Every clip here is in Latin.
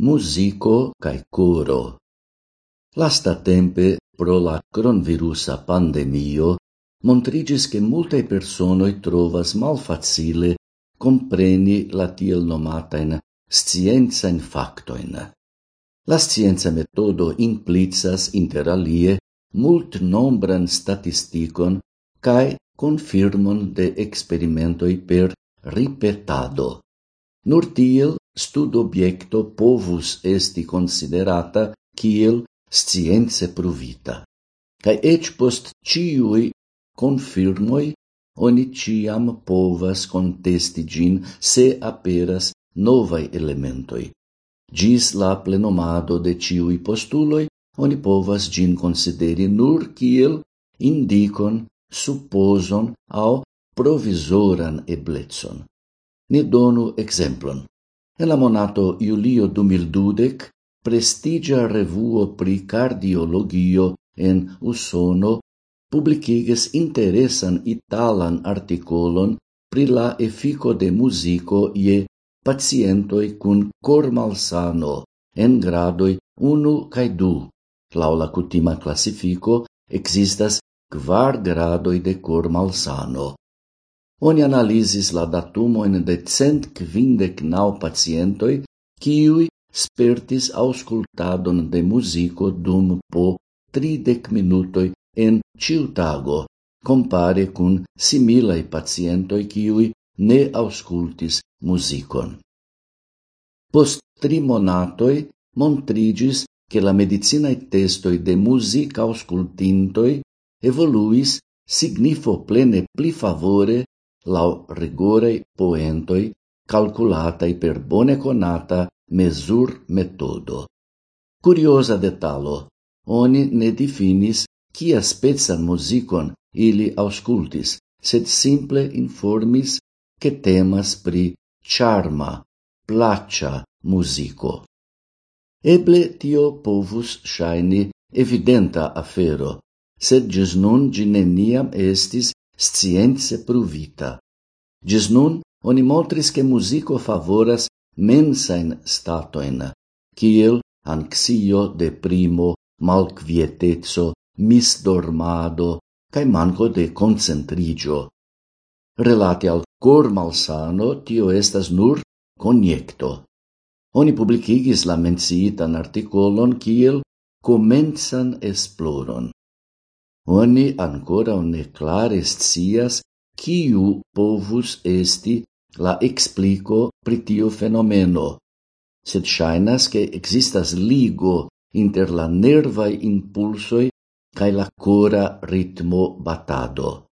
musico cae coro. Lasta tempe, pro la cronvirusa pandemio, montrigis che multe personoi trovas malfacile compreni la tiel nomataen scienza in factoin. La scienza metodo implicas inter alie mult nombran statisticon cae confirmon de experimentoi per ripetado. Nur tiel studobjekto povus esti considerata kiel science pruvita. Kaj ec post ciui confirmoi oni ciam povas contesti gin se aperas novai elementoi. Gis la plenomado de ciui postuloi oni povas gin consideri nur kiel indicon, supposon au provisoran ebletson. Ni donu exemplon. En la monato Julio 2012, prestigia revuo pri cardiologio en Usono publiciges interesan italan articolon pri la effico de musico ie pacientoi cun cor malsano en gradoi 1 cae 2. Lau la cutima classifico existas kvar gradoi de cor malsano oni analisis la datumoin de cent quindec nau pacientoi, kiui spertis auscultadon de musico dum po tridec minutoi en ciu tago, compare cun similai pacientoi kiui ne auscultis musicon. Post tri monatoi montrigis che la medicinae testoi de musica auscultintoi evoluis signifo plene pli favore lau rigorei poentoi calculatai per bone conata mesur metodo. Curiosa detalo: oni ne definis quia spezza musicon ili auscultis, sed simple informis che temas pri charma, placia musico. Eble tio povus shaini evidenta afero, sed gis nun ĝi neniam estis science pruvita. Gis nun, oni montris che musico favoras mensain statoin, kiel anxio, deprimo, malquietezo, misdormado, cae manco de concentrigio. Relate al cor malsano, tio estas nur coniecto. Oni publicigis la menciitan articolon kiel comensan esploron oni ancora ne klare scias quiu povus esti la explico pritio fenomeno, sed shainas che existas ligo inter la nervai impulsoi cae la cora ritmo batado.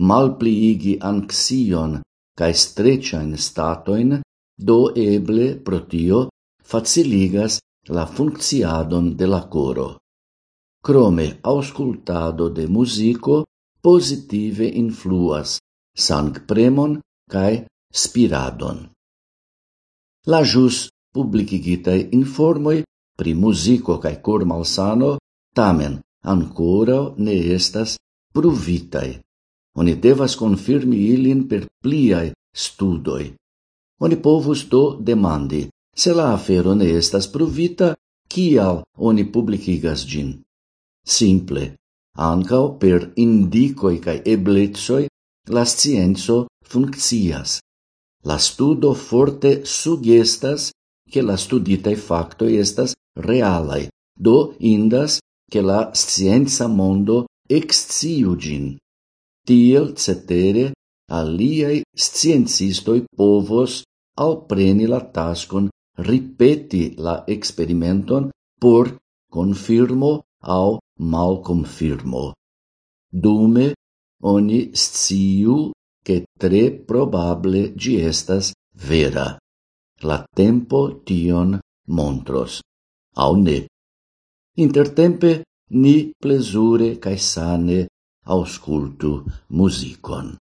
Malpliigi anxion cae streĉajn statoin, do eble protio, faciligas la funcciadon de la coro. Crome auscultado de musico positive influas sangpremon cae spiradon. La jus publicigitae informoi pri musico cae cor malsano tamen ancora ne estas pruvitae. Oni devas confirmi ilin per pliae studoi. Oni povus do demandi, se la afero ne estas pruvita, kial oni publicigas gin? Simple, ancao per indicoi cae eblezoi la scienzo funccias. La studo forte sugestas che la studitae factoi estas realai, do indas che la scienza mondo exciugin. Tiel cetere aliai sciencistoi povos alpreni la tascon ripeti la experimenton por confirmo au malconfirmo. Dume, oni sciu che tre probable gi estas vera. La tempo tion montros, au ne. Intertempe ni plesure cae sane auscultu musicon.